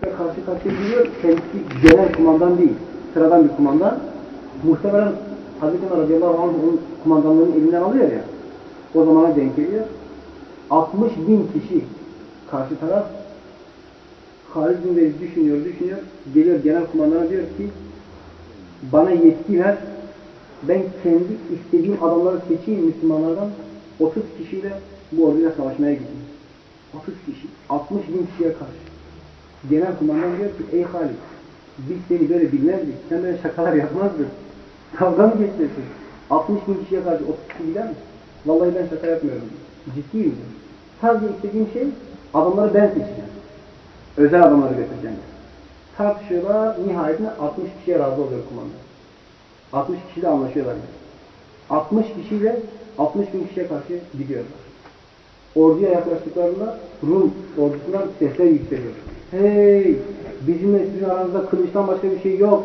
karşı karşıya geliyor. Kendisi genel kumandan değil. Sıradan bir kumandan. Muhtemelen Hazreti Ömer radıyallahu anh onun kumandanlığını elinden alıyor ya. O zamana denk geliyor. 60 bin kişi karşı taraf Halid bin Velid düşünüyor, düşünüyor. Geliyor genel kumandana diyor ki bana yetki ver. Ben kendi istediğim adamları seçeyim Müslümanlardan. 30 kişiyle bu orduyla savaşmaya gideyim. 30 kişi. 60 bin kişiye karşı. Genel kumandan diyor ki ey Halid biz seni böyle bilmezdik. Sen böyle şakalar yapmazdın. Kavga mı geçiyorsun? 60 bin kişiye karşı 30 kişi gider mi? Vallahi ben şaka yapmıyorum. Ciddiyim. Sadece istediğim şey adamları ben seçeceğim. Özel adamları götüreceğim. Tartışıyorlar. Nihayetinde 60 kişiye razı oluyor kumandan. 60 kişiyle anlaşıyorlar. Yani. 60 kişiyle 60 bin kişiye karşı gidiyorlar. Orduya yaklaştıklarında Rum ordusundan sesler yükseliyor. Hey! Bizimle sizin aranızda kılıçtan başka bir şey yok.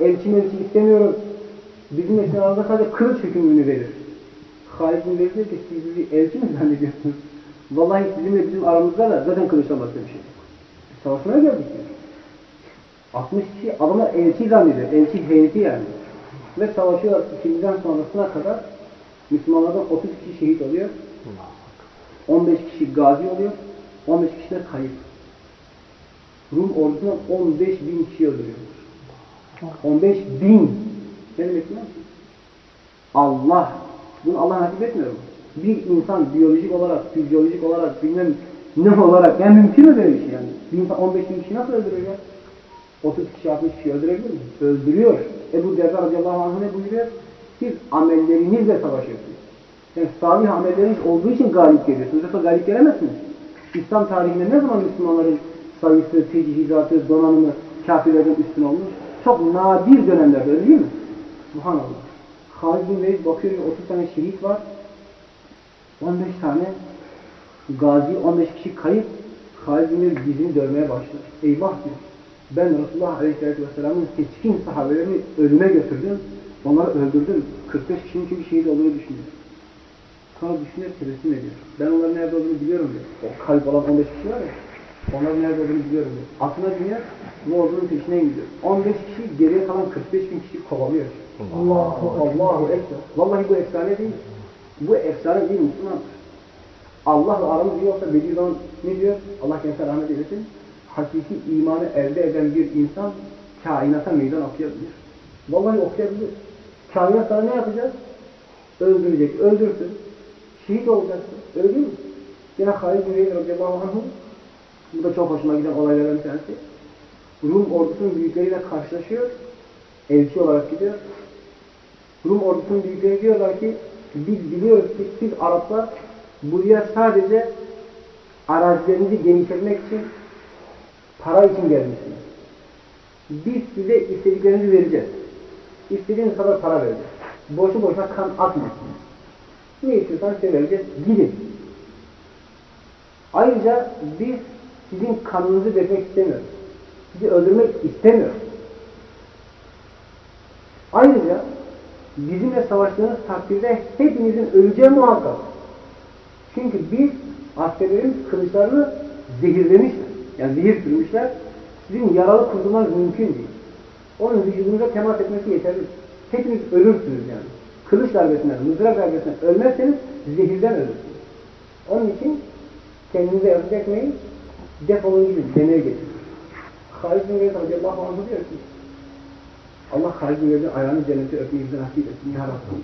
Elçi melçi istemiyoruz. Bizimle sizin aranızda sadece kılıç hükmünü verir. Halid bin Velid diyor ki siz bizi elçi mi zannediyorsunuz? Vallahi sizinle bizim aramızda da zaten kılıçtan başka bir şey yok. Savaşmaya geldik diyor. 60 kişi adamlar elçi zannediyor. Elçi heyeti yani. Ve savaşıyorlar ikimizden sonrasına kadar Müslümanlardan 30 kişi şehit oluyor. 15 kişi gazi oluyor. 15 kişi de kayıp. Rum ordusundan 15 bin kişi öldürüyorlar. 15 bin. Ne demek musun? Allah. Bunu Allah nasip etmiyor mu? Bir insan biyolojik olarak, fizyolojik olarak, bilmem ne olarak, yani mümkün mü böyle bir şey yani? Bir insan 15 bin kişi nasıl öldürüyor ya? 30 kişi, 60 kişi öldürebilir mi? Öldürüyor. Ebu Derda radıyallahu anh ne buyuruyor? Siz amellerinizle savaşıyorsunuz. Yani salih amelleriniz olduğu için galip geliyorsunuz. Yoksa galip gelemezsiniz. İslam tarihinde ne zaman Müslümanların sayısı, tecihizatı, donanımı kafirlerden üstün olmuş? Çok nadir dönemlerde öyle değil mi? Subhanallah. Halid bin Velid bakıyor ki 30 tane şehit var. 15 tane gazi, 15 kişi kayıp. Halid bin Velid dizini dövmeye başlıyor. Eyvah diyor. Ben Resulullah Aleyhisselatü Vesselam'ın seçkin sahabelerini ölüme götürdüm. Onları öldürdüm. 45 kişinin çünkü şehit olduğunu düşünüyor. Sonra düşünüyor, tebessüm ediyor. Ben onların nerede olduğunu biliyorum diyor. O kalp olan 15 kişi var ya. Onların nerede olduğunu biliyorum diyor. Aklına biniyor, bu ordunun peşinden gidiyor. 15 kişi, geriye kalan 45 bin kişi kovalıyor. Allahu Allahu Ekber. Vallahi bu efsane değil. Bu efsane değil Müslüman. Allah'la aramız iyi olsa Bediüzzaman ne diyor? Allah kendisine rahmet eylesin. Hakiki imanı elde eden bir insan kainata meydan okuyabilir. Vallahi okuyabilir. Kainat sana ne yapacak? Öldürecek. Öldürsün. Şehit olacaksın. Öyle değil mi? Yine Halid bin Velid radıyallahu anh'ın bu da çok hoşuma giden olaylardan bir tanesi. Rum ordusunun büyükleriyle karşılaşıyor. Elçi olarak gidiyor. Rum ordusunun büyükleri diyorlar ki biz biliyoruz ki siz Araplar buraya sadece arazilerinizi genişletmek için para için gelmişsiniz. Biz size istediklerinizi vereceğiz. İstediğiniz kadar para vereceğiz. Boşu boşuna kan atmayın. Ne istiyorsan size vereceğiz. Gidin. Ayrıca biz sizin kanınızı dökmek istemiyoruz. Sizi öldürmek istemiyoruz. Ayrıca bizimle savaştığınız takdirde hepinizin öleceği muhakkak. Çünkü biz askerlerin kılıçlarını zehirlemişler. Yani zehir sürmüşler. Sizin yaralı kurtulmanız mümkün değil. Onun vücudunuza temas etmesi yeterli. Hepiniz ölürsünüz yani. Kılıç darbesinden, mızrak darbesinden ölmezseniz zehirden ölürsünüz. Onun için kendinize yazık etmeyin. Defolun gibi demeye getirin. Halid bin Velid radıyallahu anh diyor ki Allah Halid bin Velid'in ayağını cennete öpmeyi bize nasip etsin. Ya Rabbi.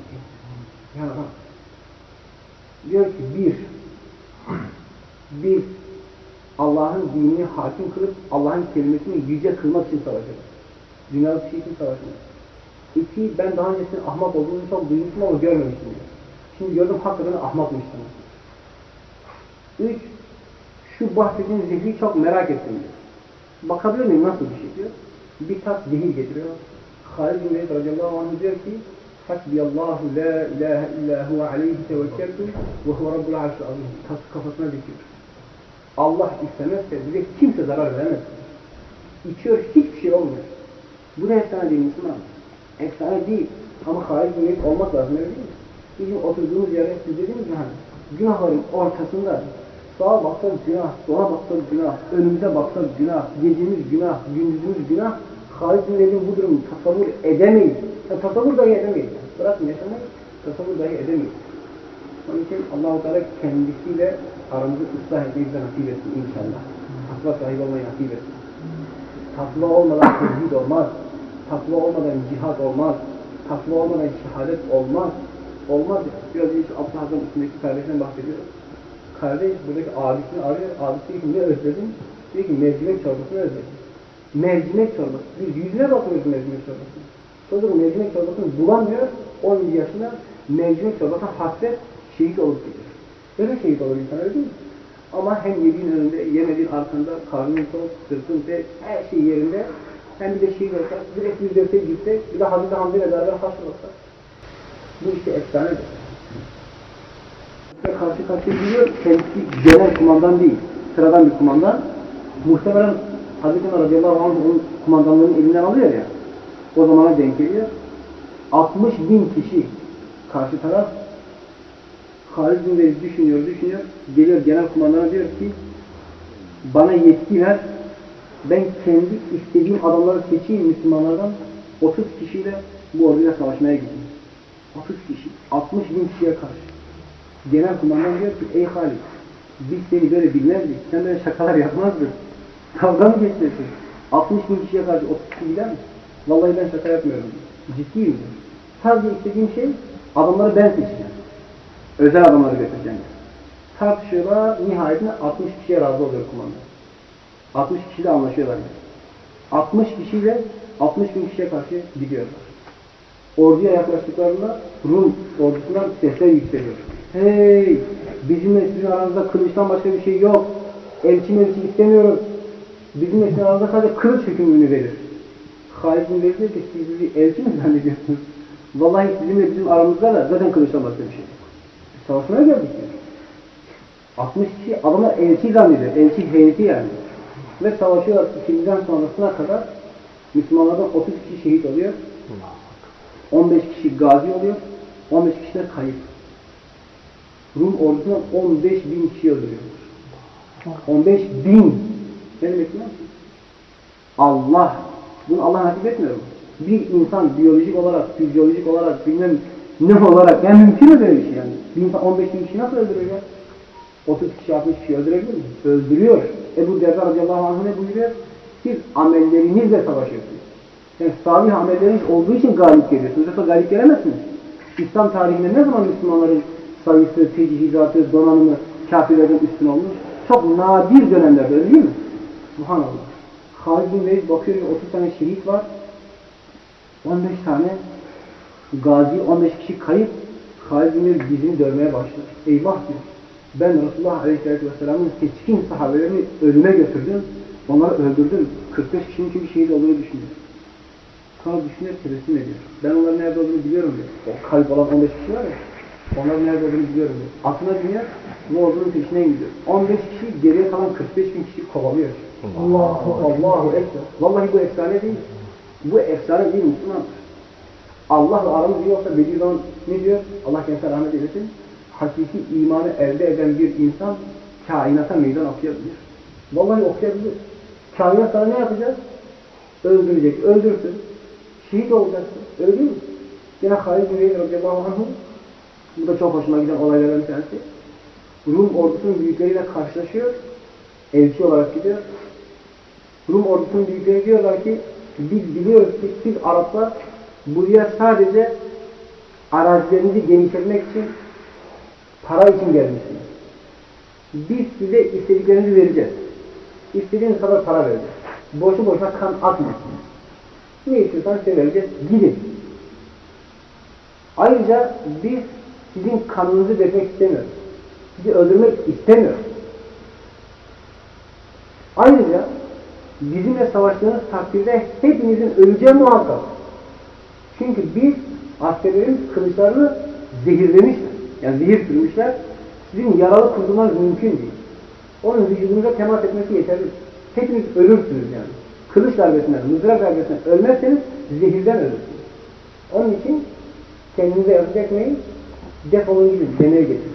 Ya Rabbi. Diyor ki bir, biz Allah'ın dinini hakim kılıp Allah'ın kelimesini yüce kılmak için savaşacağız. Dünyada bir şey için savaşmayacağız. İki, ben daha öncesinde ahmak olduğunu çok duymuştum ama görmemiştim diyor. Şimdi gördüm hakikaten ahmakmıştım. Üç, şu bahsettiğin zehri çok merak ettim diyor. Bakabilir miyim nasıl bir şey diyor. Bir tas zehir getiriyor. Halid bin Velid radıyallahu anh diyor ki Hasbiyallahu la ilahe illa huve aleyhi tevekkeltu ve huve rabbul arşi azim. Tas kafasına dikiyor. Allah istemezse bize kimse zarar veremez. İçiyor hiçbir şey olmuyor. Bu da efsane değil Müslüman. Efsane değil. Ama Halid bin Velid olmak lazım öyle değil mi? Bizim oturduğumuz yerde siz dediğimiz gibi hani günahların ortasında Sağa baksak günah, sola baksak günah, önümüze baksak günah, gecemiz günah, gündüzümüz günah. Velid'in bu durumu tasavvur edemeyiz. Ya, tasavvur dahi edemeyiz. Bırakın yaşamayı, tasavvur dahi edemeyiz. Onun için Allah-u Teala kendisiyle aramızı ıslah etmeyi bize nasip etsin inşallah. Takva sahibi olmayı nasip etsin. Takva olmadan tevhid olmaz. Takva olmadan cihat olmaz. Takva olmadan şehadet olmaz. Olmaz. Biraz önce Abdülhazam üstündeki kardeşten bahsediyoruz. Kardeş buradaki abisini arıyor. Abisi ki ne özledin? Diyor ki mercimek çorbasını özledim. Mercimek çorbası. Biz yüzüne bakıyoruz mercimek çorbasını. Çocuk mercimek çorbasını bulamıyor. 17 yaşında mercimek çorbasına hasret şehit olup gidiyor. Böyle şehit olur insan öyle değil mi? Ama hem yediğin önünde, yemediğin arkanda, karnın tok, sırtın tek, her şey yerinde. Hem bir de şehit olsa, direkt dörtte gitse, bir de Hazreti Hamdi ile beraber haşr olsa. Bu işte efsanedir. Ve karşı karşıya geliyor, kendisi genel kumandan değil, sıradan bir kumandan. Muhtemelen Hazreti Ömer radıyallahu anh onun kumandanlığını elinden alıyor ya, o zamana denk geliyor. 60 bin kişi karşı taraf Halid bin Velid düşünüyor, düşünüyor. Geliyor genel kumandana diyor ki bana yetki ver. Ben kendi istediğim adamları seçeyim Müslümanlardan. 30 kişiyle bu orduyla savaşmaya gideyim. 30 kişi. 60 bin kişiye karşı. Genel kumandan diyor ki ey Halid biz seni böyle bilmezdik. Sen böyle şakalar yapmazdın. Kavga mı geçiyorsun? 60 bin kişiye karşı 30 kişi gider mi? Vallahi ben şaka yapmıyorum. Ciddiyim. Sadece istediğim şey adamları ben seçeceğim. Özel adamları götüreceğim. Tartışıyorlar, nihayetinde 60 kişiye razı oluyor kumanda. 60 kişiyle anlaşıyorlar. Yani. 60 kişiyle 60 bin kişiye karşı gidiyorlar. Orduya yaklaştıklarında Rum ordusundan sesler yükseliyor. Hey! Bizimle sizin aranızda kılıçtan başka bir şey yok. Elçi melçi istemiyoruz. Bizimle sizin aranızda sadece kılıç hükmünü verir. Halid bin Velid diyor ki siz bizi elçi mi zannediyorsunuz? Vallahi sizinle bizim aramızda da zaten kılıçtan başka bir şey yok. Savaşmaya geldik diyor. 60 kişi adamı elçi zannediyor. Elçi heyeti yani. Ve savaşıyorlar ikimizden sonrasına kadar Müslümanlardan 30 kişi şehit oluyor. 15 kişi gazi oluyor. 15 kişi de kayıp. Rum ordusundan 15 bin kişi öldürüyorlar. 15 bin. Ne demek musun? Allah. Bunu Allah nasip etmiyor mu? Bir insan biyolojik olarak, fizyolojik olarak, bilmem ne olarak, yani mümkün mü böyle bir şey yani? Bir insan 15 bin kişi nasıl öldürüyor ya? 30 kişi, 60 kişi öldürebilir mi? Öldürüyor. Ebu Derda radıyallahu anh ne buyuruyor? Siz amellerinizle savaşıyorsunuz. Yani salih amelleriniz olduğu için galip geliyorsunuz. Yoksa galip gelemezsiniz. İslam tarihinde ne zaman Müslümanların sayısı, tecihizatı, donanımı kafirlerden üstün olmuş? Çok nadir dönemlerde öyle değil mi? Subhanallah. Halid bin Velid bakıyor ki 30 tane şehit var. 15 tane gazi, 15 kişi kayıp. Halid bin Velid dizini dövmeye başlıyor. Eyvah diyor. Ben Resulullah Aleyhisselatü Vesselam'ın seçkin sahabelerini ölüme götürdüm. Onları öldürdüm. 45 kişinin çünkü şehit olduğunu düşünüyor. Sonra düşünüyor, tebessüm ediyor. Ben onların nerede olduğunu biliyorum diyor. O kalp olan 15 kişi var ya. Onların nerede olduğunu biliyorum diyor. Aklına biniyor, bu ordunun peşine gidiyor. 15 kişi, geriye kalan 45 bin kişi kovalıyor. Allahu Allahu Ekber. Vallahi bu efsane değil. Bu efsane değil Müslüman. Allah'la aramız iyi olsa Bediüzzaman ne diyor? Allah kendisine rahmet eylesin. Hakiki imanı elde eden bir insan kainata meydan okuyabilir. Vallahi okuyabilir. Kainat sana ne yapacak? Öldürecek. Öldürsün. Şehit olacaksın. Değil mi? Yine Halid bin Velid radıyallahu anh'ın bu da çok hoşuma giden olaylardan bir tanesi. Rum ordusunun büyükleriyle karşılaşıyor. Elçi olarak gidiyor. Rum ordusunun büyükleri diyorlar ki biz biliyoruz ki siz Araplar buraya sadece arazilerinizi genişletmek için para için gelmişsiniz. Biz size istediklerinizi vereceğiz. İstediğiniz kadar para vereceğiz. Boşu boşuna kan atmayın. Ne istiyorsan size vereceğiz. Gidin. Ayrıca biz sizin kanınızı dökmek istemiyoruz. Sizi öldürmek istemiyoruz. Ayrıca bizimle savaştığınız takdirde hepinizin öleceği muhakkak. Çünkü biz askerlerimiz kılıçlarını zehirlemişler. Yani zehir sürmüşler. Sizin yaralı kurtulmanız mümkün değil. Onun vücudunuza temas etmesi yeterli. Hepiniz ölürsünüz yani. Kılıç darbesinden, mızrak darbesinden ölmezseniz zehirden ölürsünüz. Onun için kendinize yazık etmeyin. Defolun gidin, demeye getirin.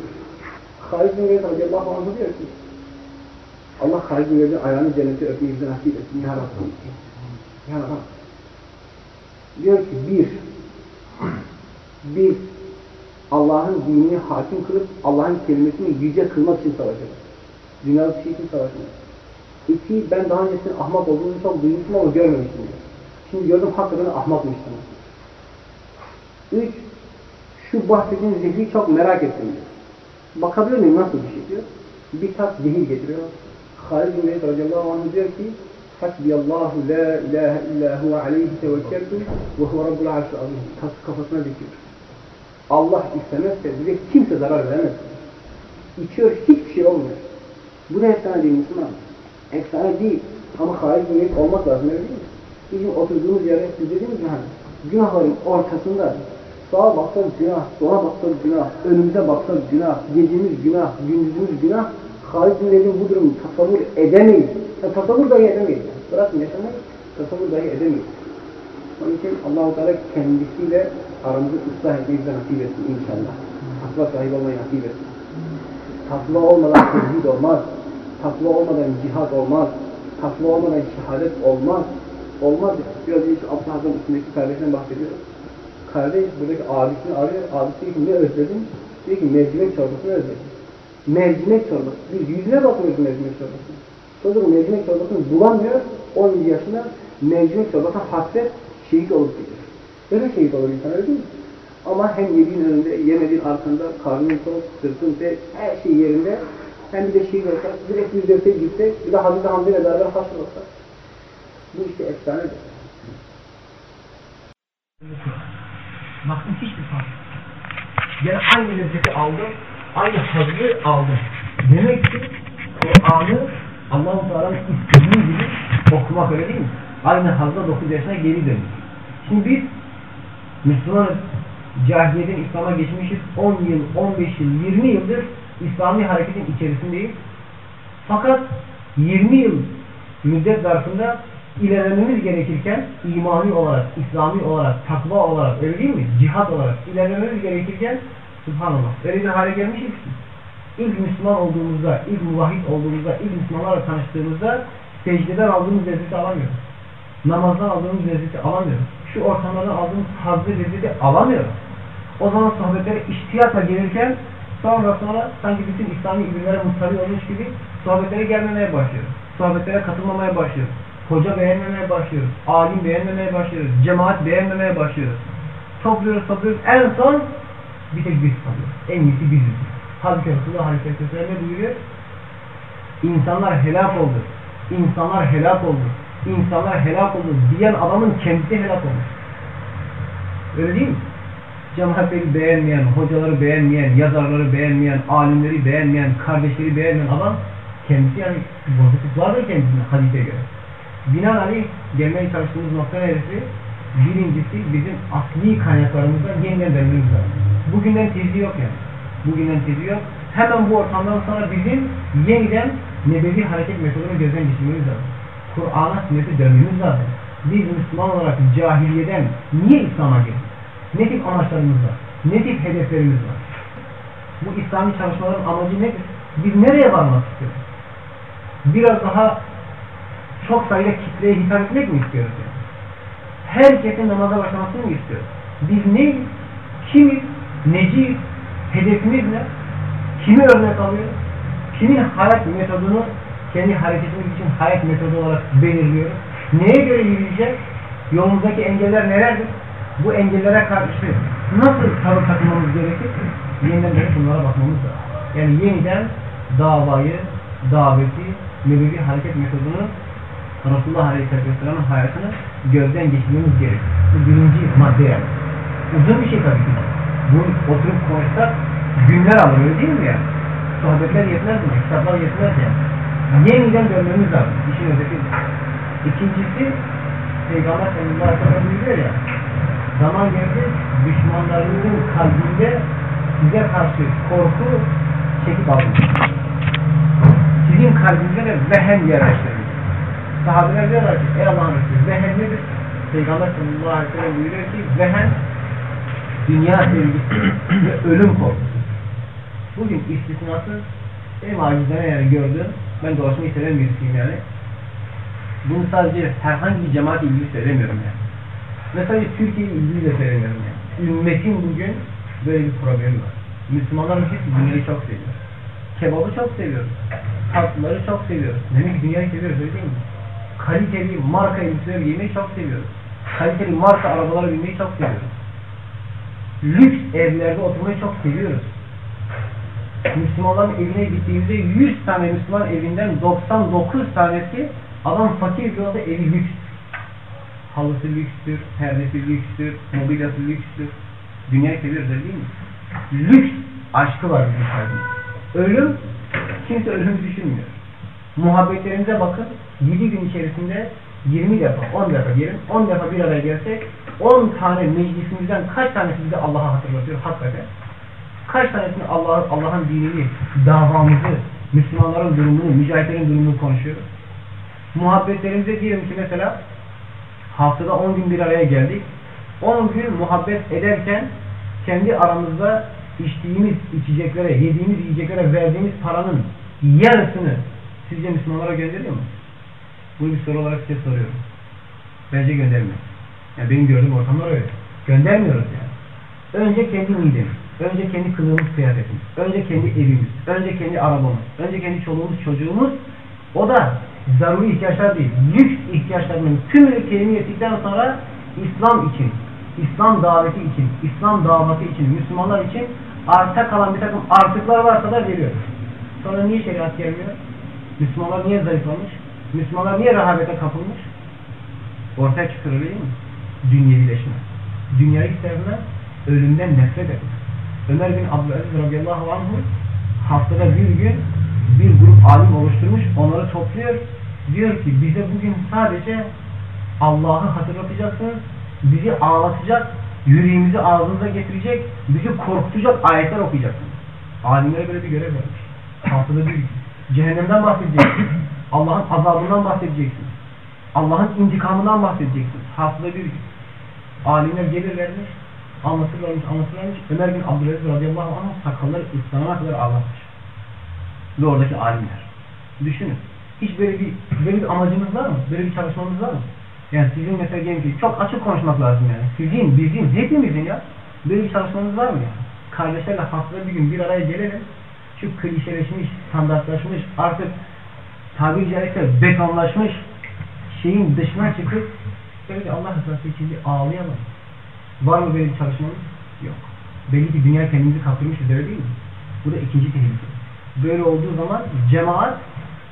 Halid bin Velid radıyallahu anh diyor ki Allah Halid bin Velid'in ayağını cennete öpmeyi bize nasip etsin. Ya Rabbi. Ya Rabbi. Diyor ki bir, bir Allah'ın dinini hakim kılıp Allah'ın kelimesini yüce kılmak için. Dünyada bir şey için savaşır. İki, ben daha öncesinde ahmak olduğunu çok duymuştum ama görmemiştim diyor. Şimdi gördüm hakikaten ahmakmıştım. Üç, şu bahsettiğin zehri çok merak ettim diyor. Bakabilir miyim nasıl bir şey diyor. Bir tas zehir getiriyor. Halid bin Velid radıyallahu anh diyor ki Hasbiyallahu la ilahe illa huve aleyhi tevekkeltu ve huve rabbul arşi azim. Tası kafasına dikiyor. Allah istemezse bize kimse zarar veremez. İçiyor hiçbir şey olmuyor. Bu da efsane değil Müslüman. Efsane değil. Ama Halid bin Velid olmak lazım öyle değil mi? Bizim oturduğumuz yerde siz dediğimiz gibi hani günahların ortasında sağa baksak günah, sola baksak günah, önümüze baksak günah, gecemiz günah, gündüzümüz günah. Halid bin Velid'in bu durumu tasavvur edemeyiz. Ya, tasavvur dahi edemeyiz. Bırakın yaşamayı, tasavvur dahi edemeyiz. Onun için Allah-u Teala kendisiyle aramızı ıslah etmeyi bize nasip etsin inşallah. Takva sahibi olmayı nasip etsin. Takva olmadan tevhid olmaz. Takva olmadan cihad olmaz. Takva olmadan şehadet olmaz. Olmaz. Biraz önce Hazretleri'nin üstündeki kardeşten bahsediyoruz. Kardeş buradaki abisini arıyor. Abisi diyor ki ne özledin? Diyor ki mercimek çorbasını özledim. Mercimek çorbası. Biz yüzüne bakıyoruz mercimek çorbasını. Çocuk mercimek çorbasını bulamıyor. 17 yaşında mercimek çorbasına hasret şehit olup gidiyor. Böyle şehit olur insan öyle değil mi? Ama hem yediğin önünde, yemediğin arkanda, karnın tok, sırtın tek, her şey yerinde. Hem bir de şehit olsa, direkt bir dörtte gitse, bir de Hazreti Hamza ile beraber haşr olsa. Bu işte efsanedir. Baktım hiçbir fark. Yani aynı lezzeti aldım, aynı hazzı aldım. Demek ki Kur'an'ı Allah-u Teala'nın istediği gibi okumak öyle değil mi? Aynı hazda 9 yaşına geri dönüyor. Şimdi biz Müslümanız, cahiliyeden İslam'a geçmişiz. 10 yıl, 15 yıl, 20 yıldır İslami hareketin içerisindeyiz. Fakat 20 yıl müddet zarfında ilerlememiz gerekirken imani olarak, İslami olarak, takva olarak öyle değil mi? Cihat olarak ilerlememiz gerekirken Subhanallah. Öyle bir hale gelmişiz ki ilk Müslüman olduğumuzda, ilk muvahhid olduğumuzda, ilk Müslümanlarla tanıştığımızda secdeden aldığımız lezzeti alamıyoruz. Namazdan aldığımız lezzeti alamıyoruz. Şu ortamlardan aldığımız hazzı lezzeti alamıyoruz. O zaman sohbetlere iştiyatla gelirken sonra sonra sanki bütün İslami ilimlere muhtari olmuş gibi sohbetlere gelmemeye başlıyoruz. Sohbetlere katılmamaya başlıyoruz. Hoca beğenmemeye başlıyoruz. Alim beğenmemeye başlıyoruz. Cemaat beğenmemeye başlıyoruz. Topluyoruz topluyoruz. En son bir tek biz kalıyoruz. En iyisi biziz. Halbuki Resulullah Aleyhisselam ne buyuruyor? İnsanlar helak oldu. İnsanlar helak oldu. İnsanlar helak oldu diyen adamın kendisi helak olmuş. Öyle değil mi? Cemaatleri beğenmeyen, hocaları beğenmeyen, yazarları beğenmeyen, alimleri beğenmeyen, kardeşleri beğenmeyen adam kendisi yani bozukluk vardır kendisine hadise göre. Binaenaleyh gelmeye çalıştığımız nokta neresi? Birincisi bizim asli kaynaklarımızdan yeniden dönmemiz lazım. Bugünden tezi yok yani. Bugünden tezi yok. Hemen bu ortamdan sonra bizim yeniden nebevi hareket metodunu gözden geçirmemiz lazım. Kur'an'a sünnete dönmemiz lazım. Biz Müslüman olarak cahiliyeden niye İslam'a girdik? Ne tip amaçlarımız var? Ne tip hedeflerimiz var? Bu İslami çalışmaların amacı nedir? Biz nereye varmak istiyoruz? Biraz daha çok sayıda kitleye hitap etmek mi istiyoruz? Yani? Herkesin namaza başlamasını mı istiyoruz? Biz neyiz? Kimiz? Neciyiz? Hedefimiz ne? Kimi örnek alıyoruz? Kimin hayat metodunu kendi hareketimiz için hayat metodu olarak belirliyoruz? Neye göre yürüyeceğiz? Yolumuzdaki engeller nelerdir? Bu engellere karşı nasıl tavır takmamız gerekir? Yeniden dönüp bunlara bakmamız lazım. Yani yeniden davayı, daveti, nebevi hareket metodunu Resulullah Aleyhisselam'ın hayatını gözden geçirmemiz gerekir. Bu birinci madde yani. Uzun bir şey tabii ki. Bu oturup konuşsak günler alır öyle değil mi ya? Sohbetler yetmez mi? Kitaplar yetmez yani. Yeniden dönmemiz lazım. İşin özeti. İkincisi Peygamber sallallahu aleyhi ve sellem buyuruyor ya zaman geldi düşmanlarınızın kalbinde size karşı korku çekip alın. Sizin kalbinize de vehen yerleştirin. Sahabeler diyorlar ki ey Allah'ın Resulü vehen nedir? Peygamber sallallahu aleyhi ve sellem buyuruyor ki vehen dünya sevgisi ve ölüm korkusu. Bugün istisnası benim acizane yani gördüğüm Ben dolaşmayı seven birisiyim yani. Bunu sadece herhangi bir cemaat ilgili söylemiyorum yani. Ve sadece Türkiye ilgili de söylemiyorum yani. Ümmetin bugün böyle bir problemi var. Müslümanların hepsi dünyayı çok seviyor. Kebabı çok seviyoruz. Tatlıları çok seviyoruz. Demek ki dünyayı seviyoruz öyle değil mi? Kaliteli marka elbiseleri giymeyi çok seviyoruz. Kaliteli marka arabalara binmeyi çok seviyoruz. Lüks evlerde oturmayı çok seviyoruz. Müslümanların evine gittiğimizde 100 tane Müslüman evinden 99 tanesi adam fakir bir olsa evi lüks. Halısı lükstür, perdesi lükstür, mobilyası lükstür. Dünyayı seviyoruz değil mi? Lüks aşkı var bizim kalbimizde. Ölüm, kimse ölümü düşünmüyor. Muhabbetlerimize bakın, 7 gün içerisinde 20 defa, 10 defa diyelim, 10 defa bir araya gelsek, 10 tane meclisimizden kaç tanesi bize Allah'a hatırlatıyor hakikaten? Kaç tanesini Allah Allah'ın dinini, davamızı, Müslümanların durumunu, mücahitlerin durumunu konuşuyoruz? Muhabbetlerimize diyelim ki mesela haftada 10 gün bir araya geldik. 10 gün muhabbet ederken kendi aramızda içtiğimiz içeceklere, yediğimiz yiyeceklere verdiğimiz paranın yarısını sizce Müslümanlara gönderiyor mu? Bunu bir soru olarak size soruyorum. Bence göndermiyor. Yani benim gördüğüm ortamlar öyle. Göndermiyoruz yani. Önce kendi midemiz, önce kendi kılığımız, kıyafetimiz, önce kendi evimiz, önce kendi arabamız, önce kendi çoluğumuz, çocuğumuz. O da zaruri ihtiyaçlar değil, lüks ihtiyaçlarının tümünü temin ettikten sonra İslam için, İslam daveti için, İslam davası için, Müslümanlar için arta kalan bir takım artıklar varsa da veriyor. Sonra niye şeriat gelmiyor? Müslümanlar niye zayıflamış? Müslümanlar niye rehavete kapılmış? Ortaya çıkıyor değil mi? Dünyevileşme. Dünyayı sevme, ölümden nefret etme. Ömer bin Abdülaziz radıyallahu anh haftada bir gün bir grup alim oluşturmuş, onları topluyor. Diyor ki bize bugün sadece Allah'ı hatırlatacaksınız, bizi ağlatacak, yüreğimizi ağzınıza getirecek, bizi korkutacak ayetler okuyacaksınız. Alimlere böyle bir görev vermiş. Haftada bir gün. Cehennemden bahsedeceksiniz. Allah'ın azabından bahsedeceksiniz. Allah'ın intikamından bahsedeceksiniz. Haftada bir gün. Alimler gelirlermiş, anlatırlarmış, anlatırlarmış. Ömer bin Abdülaziz radıyallahu anh sakalları ıslanana kadar ağlatmış. Ve oradaki alimler. Düşünün. Hiç böyle bir, böyle bir amacınız var mı? Böyle bir çalışmamız var mı? Yani sizin mesela diyelim ki çok açık konuşmak lazım yani. Sizin, bizim, hepimizin ya. Böyle bir çalışmanız var mı yani? Kardeşlerle haftada bir gün bir araya gelelim. Şu klişeleşmiş, standartlaşmış, artık tabiri caizse betonlaşmış şeyin dışına çıkıp böyle Allah rızası için bir ağlayalım. Var mı böyle bir çalışmamız? Yok. Belli ki dünya kendimizi kaptırmışız öyle değil mi? Bu da ikinci tehlike. Böyle olduğu zaman cemaat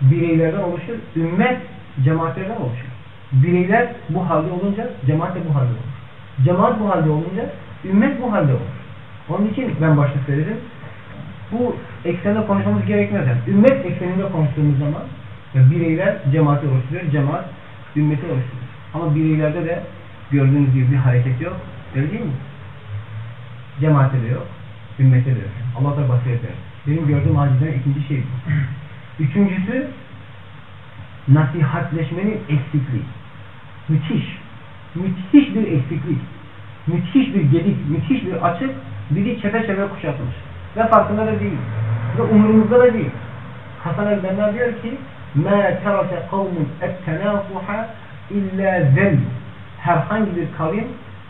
bireylerden oluşur, ümmet cemaatlerden oluşur. Bireyler bu halde olunca cemaat de bu halde olur. Cemaat bu halde olunca ümmet bu halde olur. Onun için ben başta söyledim. Bu eksende konuşmamız gerekmez. Yani ümmet ekseninde konuştuğumuz zaman bireyler cemaati oluşturuyor, cemaat ümmeti oluşturuyor. Ama bireylerde de gördüğünüz gibi bir hareket yok. Öyle değil mi? Cemaate de yok, ümmete de yok. Allah da basiret verir. Benim gördüğüm acizden ikinci şey bu. Üçüncüsü nasihatleşmenin eksikliği. Müthiş. Müthiş bir eksiklik. Müthiş bir gedik, müthiş bir açık bizi çepeçevre kuşatmış. Ve farkında da değil. Ve umurumuzda da değil. Hasan el-Benna diyor ki مَا تَرَكَ قَوْمٌ اَتْتَنَافُحَ اِلَّا ذَلْ Herhangi bir kavim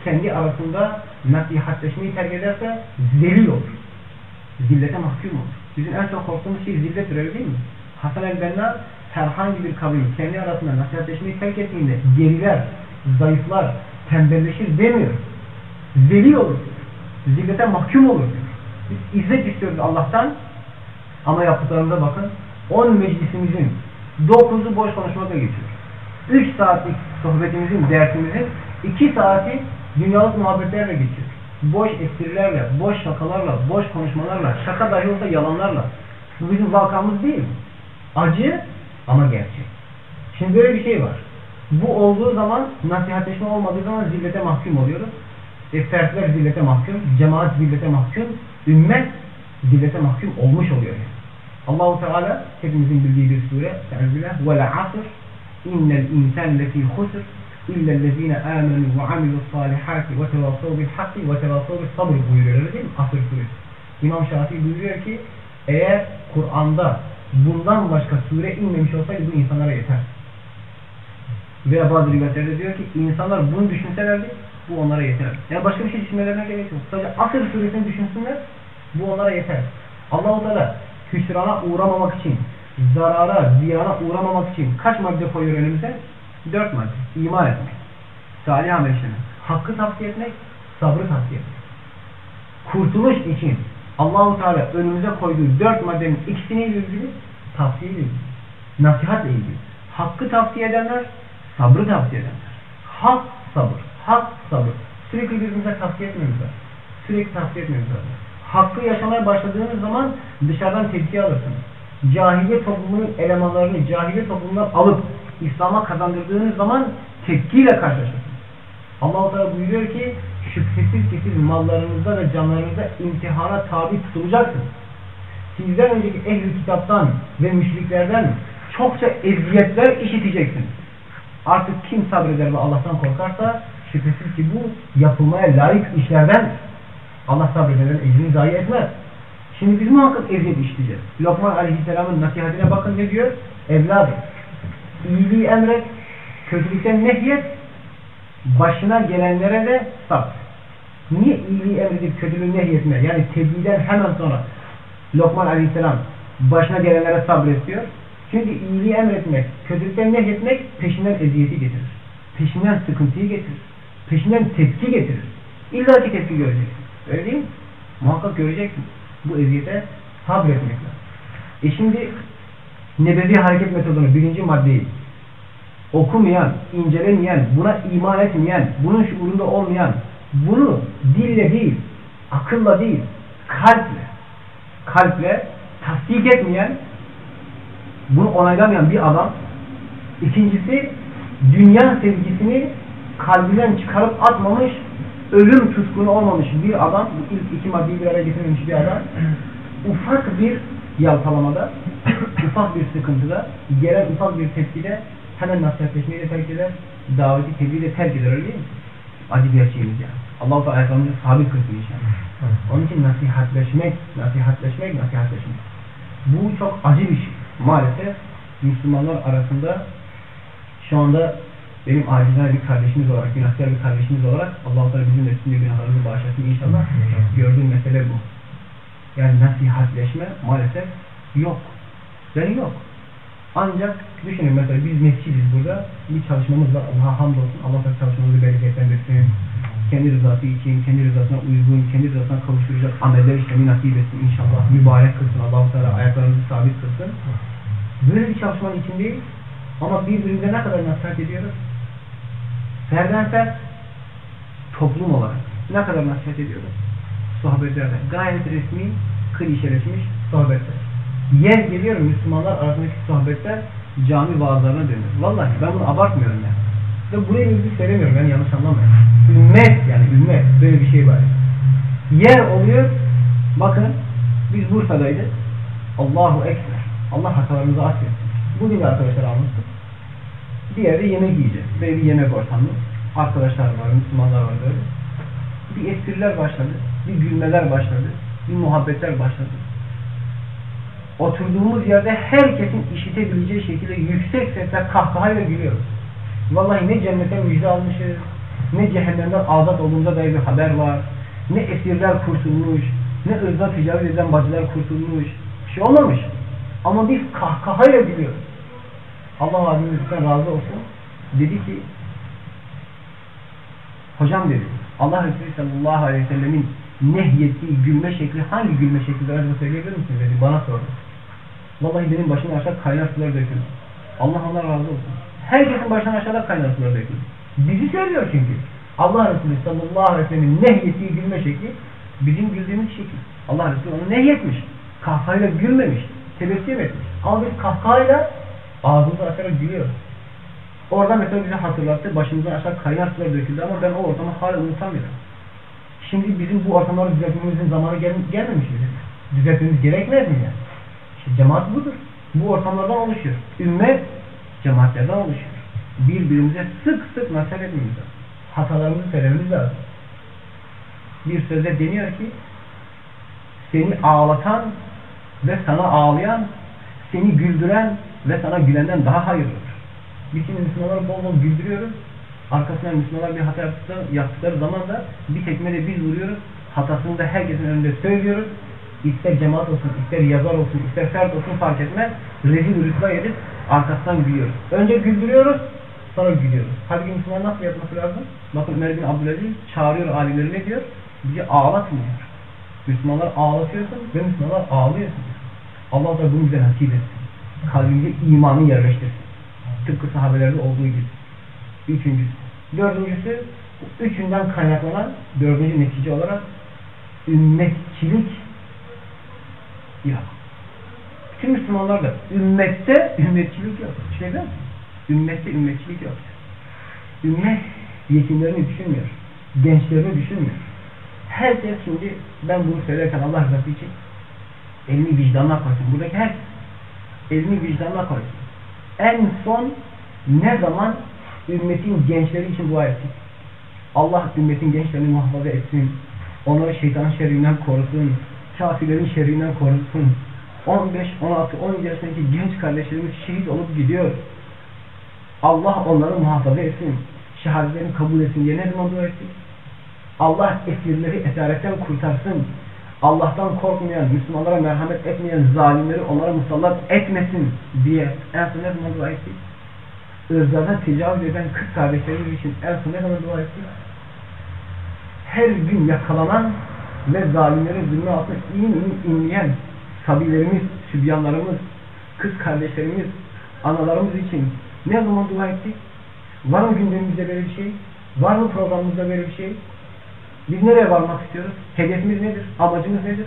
kendi arasında nasihatleşmeyi terk ederse zelil olur. Zillete mahkum olur. Bizim en çok korktuğumuz şey zillettir öyle değil mi? Hasan el-Benna herhangi bir kavim kendi arasında nasihatleşmeyi terk ettiğinde geriler, zayıflar, tembelleşir demiyor. Zelil olur. Zillete mahkum olur. Biz izzet istiyoruz Allah'tan ama yaptıklarımıza bakın. 10 meclisimizin 9'u boş konuşmakla geçiyor. 3 saatlik sohbetimizin, dersimizin 2 saati dünyalık muhabbetlerle geçiyor. Boş esprilerle, boş şakalarla, boş konuşmalarla, şaka dahi olsa yalanlarla. Bu bizim vakamız değil. Acı ama gerçek. Şimdi böyle bir şey var. Bu olduğu zaman nasihatleşme olmadığı zaman zillete mahkum oluyoruz. E, fertler zillete mahkum, cemaat zillete mahkum, ümmet zillete mahkum olmuş oluyor. Yani. Allahu Teala hepimizin bildiği bir sure. Teala ve asr innel insan lefî husr illellezine amenu ve amilus salihati ve tevassav bil hakki ve tevassav bil sabr buyuruyor öyle değil mi? Asır suresi. İmam Şafii buyuruyor ki eğer Kur'an'da bundan başka sure inmemiş olsaydı bu insanlara yeter. Veya bazı rivayetlerde diyor ki insanlar bunu düşünselerdi bu onlara yeter. Yani başka bir şey düşünmelerine gerek yok. Sadece Asır suresini düşünsünler bu onlara yeter. Allah-u Teala hüsrana uğramamak için, zarara, ziyana uğramamak için kaç madde koyuyor önümüze? Dört madde. İman etmek, salih amel işlemek, hakkı tavsiye etmek, sabrı tavsiye etmek. Kurtuluş için Allahu Teala önümüze koyduğu dört maddenin ikisiyle ilgili tavsiye ilgili. Nasihatle ilgili. Hakkı tavsiye edenler, sabrı tavsiye edenler. Hak, sabır. Hak, sabır. Sürekli birbirimize tavsiye etmiyoruz. Sürekli tavsiye etmiyoruz. Hakkı yaşamaya başladığınız zaman dışarıdan tepki alırsınız. Cahiliye toplumunun elemanlarını cahiliye toplumundan alıp İslam'a kazandırdığınız zaman tepkiyle karşılaşırsınız. Allah-u Teala buyuruyor ki şüphesiz ki siz mallarınızda ve canlarınızda imtihana tabi tutulacaksınız. Sizden önceki ehl kitaptan ve müşriklerden çokça eziyetler işiteceksiniz. Artık kim sabreder ve Allah'tan korkarsa şüphesiz ki bu yapılmaya layık işlerden Allah sabredenlerin ecrini zayi etmez. Şimdi biz muhakkak eziyet işleyeceğiz. Lokman Aleyhisselam'ın nasihatine bakın ne diyor? Evladım, iyiliği emret, kötülükten nehyet, başına gelenlere de sabr. Niye iyiliği emredip kötülüğü nehyetme? Yani tebliğden hemen sonra Lokman Aleyhisselam başına gelenlere sabret diyor. Çünkü iyiliği emretmek, kötülükten nehyetmek peşinden eziyeti getirir. Peşinden sıkıntıyı getirir. Peşinden tepki getirir. İlla ki tepki göreceksin. Öyle değil mi? Muhakkak göreceksin. Bu eziyete sabretmek lazım. E şimdi nebevi hareket metodunu birinci maddeyi okumayan, incelemeyen, buna iman etmeyen, bunun şuurunda olmayan, bunu dille değil, akılla değil, kalple, kalple tasdik etmeyen, bunu onaylamayan bir adam, ikincisi dünya sevgisini kalbinden çıkarıp atmamış, ölüm tutkunu olmamış bir adam, bu ilk iki maddeyi bir araya getirmemiş bir adam, ufak bir yalpalamada, ufak bir sıkıntıda, gelen ufak bir tepkide hemen nasihatleşmeyi de terk eder, daveti tebliği de terk eder öyle değil mi? Acı gerçeğimiz yani. Allah-u Teala ayaklarımızı sabit kılsın inşallah. Onun için nasihatleşmek, nasihatleşmek, nasihatleşmek. Bu çok acı bir şey. Maalesef Müslümanlar arasında şu anda benim acizane bir kardeşimiz olarak, günahkar bir kardeşimiz olarak Allah-u Teala bizim de üstünde günahlarımızı bağışlasın inşallah. Gördüğüm mesele bu. Yani nasihatleşme maalesef yok. Yani yok. Ancak düşünün mesela biz mescidiz burada. Bir çalışmamız var. Allah'a hamdolsun. Allah da çalışmamızı bereketlendirsin. Kendi rızası için, kendi rızasına uygun, kendi rızasına kavuşturacak ameller işlemi nasip etsin inşallah. Mübarek kılsın. Allah-u Teala ayaklarımızı sabit kılsın. Böyle bir çalışmanın içindeyiz. Ama birbirimize ne kadar nasihat ediyoruz? Ferden fert, toplum olarak ne kadar nasihat ediyoruz? Sohbetlerde. Gayet resmi, klişeleşmiş sohbetler. Yer geliyor Müslümanlar arasındaki sohbetler cami vaazlarına dönüyor. Vallahi ben bunu abartmıyorum yani. Ve buraya ilgili söylemiyorum yani yanlış anlamayın. Ümmet yani ümmet böyle bir şey var. Yer oluyor bakın biz Bursa'daydık. Allahu Ekber. Allah hatalarımızı affetsin. Bugün de arkadaşlar almıştık. Bir yerde yemek yiyeceğiz. Böyle bir yemek ortamı. Arkadaşlar var, Müslümanlar var böyle. Bir espriler başladı. Bir gülmeler başladı. Bir muhabbetler başladı oturduğumuz yerde herkesin işitebileceği şekilde yüksek sesle kahkahayla gülüyoruz. Vallahi ne cennete müjde almışız, ne cehennemden azat olduğumuza dair bir haber var, ne esirler kurtulmuş, ne ırzda tecavüz edilen bacılar kurtulmuş. Bir şey olmamış. Ama biz kahkahayla gülüyoruz. Allah Azimizden razı olsun. Dedi ki, hocam dedi, Allah Resulü sallallahu aleyhi ve sellemin nehyettiği gülme şekli hangi gülme şekli acaba söyleyebilir misin dedi. Bana sordu. Vallahi benim başım aşağı kaynar sular döküldü. Allah Allah razı olsun. Herkesin başına aşağıda kaynar sular döküldü. Bizi söylüyor çünkü. Allah Resulü sallallahu aleyhi ve sellem'in nehyettiği gülme şekli bizim güldüğümüz şekil. Allah Resulü onu nehyetmiş. Kahkahayla gülmemiş. Tebessüm etmiş. Ama biz kahkahayla ağzımızı açarak gülüyoruz. Orada mesela bize hatırlattı. Başımızdan aşağı kaynar sular döküldü ama ben o ortamı hala unutamıyorum. Şimdi bizim bu ortamları düzeltmemizin zamanı gel gelmemiş mi? Düzeltmemiz gerekmez mi yani? İşte cemaat budur. Bu ortamlardan oluşuyor. Ümmet cemaatlerden oluşuyor. Birbirimize sık sık nasihat etmemiz lazım. Hatalarımızı söylememiz lazım. Bir sözde deniyor ki seni ağlatan ve sana ağlayan seni güldüren ve sana gülenden daha hayırlıdır. Biz şimdi Müslümanları bol bol güldürüyoruz. Arkasından Müslümanlar bir hata yaptıkları, yaptıkları zaman da bir tekme de biz vuruyoruz. Hatasını da herkesin önünde söylüyoruz. İster cemaat olsun, ister yazar olsun, ister fert olsun fark etmez. Rezil rütba edip arkasından gülüyoruz. Önce güldürüyoruz, sonra gülüyoruz. Halbuki Müslüman nasıl yapması lazım? Bakın Ömer bin Abdülaziz çağırıyor alimleri ne diyor? Bizi ağlatmıyor. Müslümanlar ağlatıyorsun ve Müslümanlar ağlıyorsun. Allah da bunu bize nasip etsin. Kalbimize imanı yerleştirsin. Tıpkı sahabelerde olduğu gibi. Üçüncüsü. Dördüncüsü, üçünden kaynaklanan dördüncü netice olarak ümmetçilik yok. Bütün Müslümanlar da ümmette ümmetçilik yok. Şey değil mi? Ümmette ümmetçilik yok. Ümmet yetimlerini düşünmüyor. Gençlerini düşünmüyor. Herkes şimdi ben bunu söylerken Allah rızası için elini vicdanına koysun. Buradaki herkes elini vicdanına koysun. En son ne zaman ümmetin gençleri için dua ettik? Allah ümmetin gençlerini muhafaza etsin. Onları şeytanın şerrinden korusun. Kafirlerin şerrinden korusun. 15, 16, 17 yaşındaki genç kardeşlerimiz şehit olup gidiyor. Allah onları muhafaza etsin. Şehadetlerini kabul etsin diye ne zaman dua ettik? Allah esirleri esaretten kurtarsın. Allah'tan korkmayan, Müslümanlara merhamet etmeyen zalimleri onlara musallat etmesin diye en ne zaman dua ettik? Irzada tecavüz eden kız kardeşlerimiz için en ne zaman dua ettik? Her gün yakalanan ve zalimlerin zulmü altında in in inleyen sabilerimiz, sübyanlarımız, kız kardeşlerimiz, analarımız için ne zaman dua ettik? Var mı gündemimizde böyle bir şey? Var mı programımızda böyle bir şey? Biz nereye varmak istiyoruz? Hedefimiz nedir? Amacımız nedir?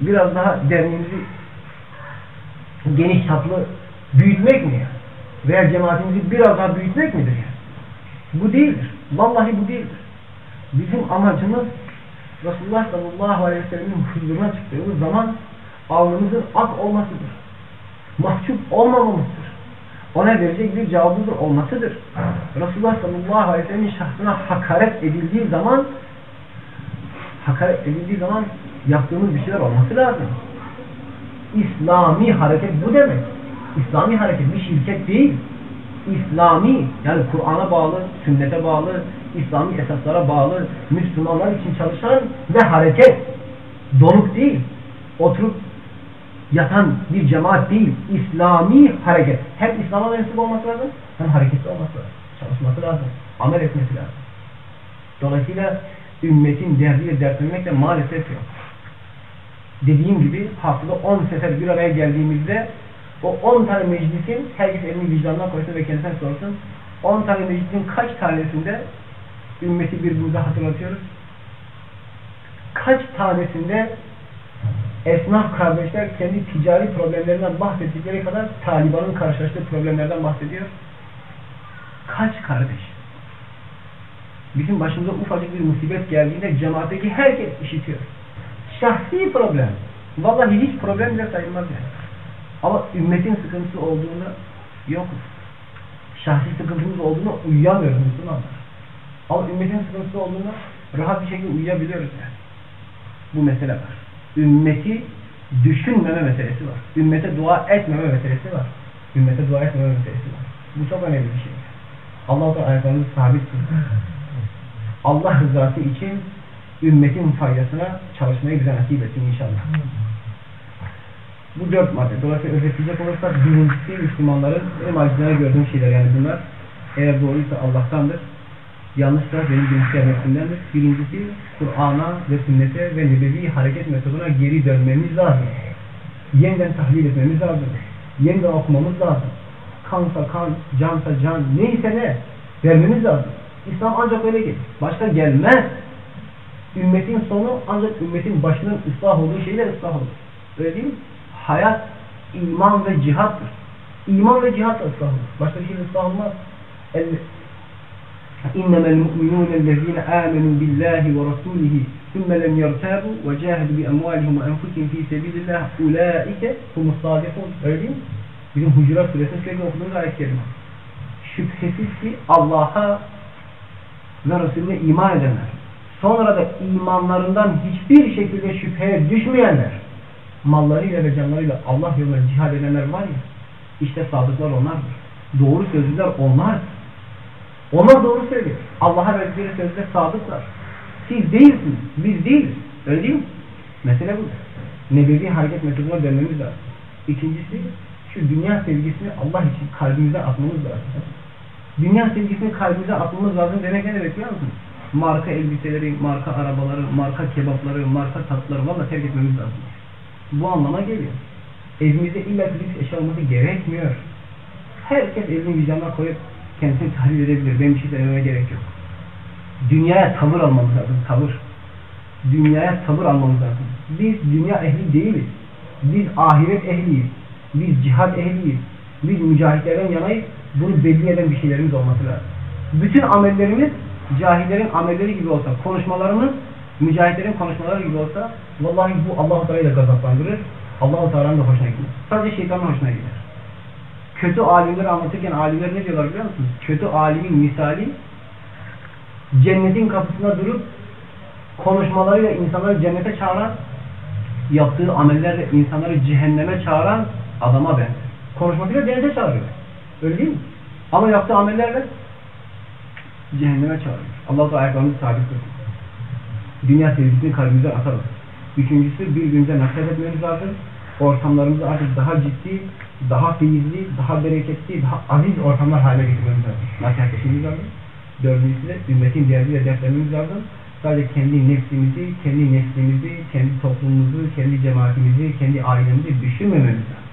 Biraz daha derneğimizi geniş çaplı büyütmek mi ya? Veya cemaatimizi biraz daha büyütmek midir? Bu değildir. Vallahi bu değildir. Bizim amacımız Resulullah sallallahu aleyhi ve sellem'in huzuruna çıktığımız zaman alnımızın ak olmasıdır. Mahcup olmamamızdır. Ona verecek bir cevabımız olmasıdır. Resulullah sallallahu aleyhi ve sellem'in şahsına hakaret edildiği zaman hakaret edildiği zaman yaptığımız bir şeyler olması lazım. İslami hareket bu demek. İslami hareket bir şirket değil. İslami yani Kur'an'a bağlı, sünnete bağlı, İslami esaslara bağlı, Müslümanlar için çalışan ve hareket. Donuk değil. Oturup yatan bir cemaat değil. İslami hareket. Hem İslam'a mensup olması lazım, hem hareketli olması lazım. Çalışması lazım. Amel etmesi lazım. Dolayısıyla ümmetin derdiyle dertlenmek de maalesef yok. Dediğim gibi haftada 10 sefer bir araya geldiğimizde o 10 tane meclisin herkes elini vicdanına koysun ve kendisine sorsun. 10 tane meclisin kaç tanesinde ümmeti bir burada hatırlatıyoruz? Kaç tanesinde esnaf kardeşler kendi ticari problemlerinden bahsettikleri kadar Taliban'ın karşılaştığı problemlerden bahsediyor? Kaç kardeş? Bizim başımıza ufacık bir musibet geldiğinde cemaatteki herkes işitiyor. Şahsi problem. Vallahi hiç problem bile sayılmaz yani. Ama ümmetin sıkıntısı olduğunu yok. Şahsi sıkıntımız olduğunu uyuyamıyoruz Müslümanlar. Ama ümmetin sıkıntısı olduğunu rahat bir şekilde uyuyabiliyoruz yani. Bu mesele var. Ümmeti düşünmeme meselesi var. Ümmete dua etmeme meselesi var. Ümmete dua etmeme meselesi var. Bu çok önemli bir şey. Allah da ayaklarımızı sabit tutsun. Allah rızası için ümmetin faydasına çalışmayı bize nasip etsin inşallah. Bu dört madde. Dolayısıyla özetleyecek olursak birincisi Müslümanların en acizane gördüğüm şeyler yani bunlar. Eğer doğruysa Allah'tandır. Yanlışsa benim bilgisayarımdandır. Birincisi Kur'an'a ve sünnete ve nebevi hareket metoduna geri dönmemiz lazım. Yeniden tahlil etmemiz lazım. Yeniden okumamız lazım. Kansa kan, cansa can, neyse ne vermemiz lazım. İslam ancak öyle gelir. Başka gelmez. Ümmetin sonu ancak ümmetin başının ıslah olduğu şeyler ıslah olur. Öyle değil mi? Hayat, iman ve cihattır. İman ve cihat da ıslah olur. Başka bir şey ıslah olmaz. إنما المؤمنون الذين آمنوا بالله ورسوله ثم لم يرتابوا وجاهدوا بأموالهم وأنفسهم في سبيل الله أولئك هم الصادقون Öyle değil mi? Bizim Hucurat Suresini sürekli okuduğumuz ayet kelime. Şüphesiz ki Allah'a ve Resulüne iman edenler. Sonra da imanlarından hiçbir şekilde şüpheye düşmeyenler. mallarıyla ve canlarıyla Allah yolunda cihad edenler var ya, işte sadıklar onlardır. Doğru sözlüler onlar. Onlar doğru söylüyor. Allah'a verdikleri sözde sadıklar. Siz değilsiniz, biz değiliz. Öyle değil mi? Mesele bu. Nebevi hareket metoduna dönmemiz lazım. İkincisi, şu dünya sevgisini Allah için kalbimize atmamız lazım. Dünya sevgisini kalbimize atmamız lazım demek ne demek biliyor musunuz? Marka elbiseleri, marka arabaları, marka kebapları, marka tatları valla terk etmemiz lazım. Bu anlama geliyor. Evimizde illa lüks eşya olması gerekmiyor. Herkes evini vicdanına koyup kendisini tahlil edebilir. Benim bir şey gerek yok. Dünyaya tavır almamız lazım. Tavır. Dünyaya tavır almamız lazım. Biz dünya ehli değiliz. Biz ahiret ehliyiz. Biz cihad ehliyiz. Biz mücahitlerden yanayız. Bunu belli eden bir şeylerimiz olması lazım. Bütün amellerimiz cahillerin amelleri gibi olsa, konuşmalarımız mücahitlerin konuşmaları gibi olsa vallahi bu Allah-u Teala'yı da gazaplandırır. Allah-u Teala'nın da hoşuna gider. Sadece şeytanın hoşuna gider. Kötü alimleri anlatırken alimler ne diyorlar biliyor musunuz? Kötü alimin misali cennetin kapısına durup konuşmalarıyla insanları cennete çağıran yaptığı amellerle insanları cehenneme çağıran adama benzer. Konuşmasıyla cennete çağırıyor. Öyle değil mi? Ama yaptığı amellerle cehenneme çağırıyor. Allah da ayaklarımızı sabit kılsın. Dünya sevgisini kalbimize atalım. Üçüncüsü birbirimize nasihat etmemiz lazım. Ortamlarımızı artık daha ciddi, daha feyizli, daha bereketli, daha aziz ortamlar haline getirmemiz lazım. Nasihat etmemiz lazım. Dördüncüsü de ümmetin derdiyle dertlenmemiz lazım. Sadece kendi nefsimizi, kendi neslimizi, kendi toplumumuzu, kendi cemaatimizi, kendi ailemizi düşünmememiz lazım.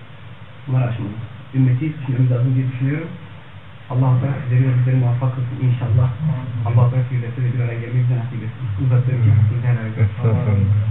Bunları aşmamız lazım. Ümmeti düşünmemiz lazım diye düşünüyorum. Allah da sizleri bizleri muvaffak kılsın inşallah. Allah da sizlerle bir araya gelmeyi bize nasip etsin. Hakkınızı helal edin. Estağfurullah.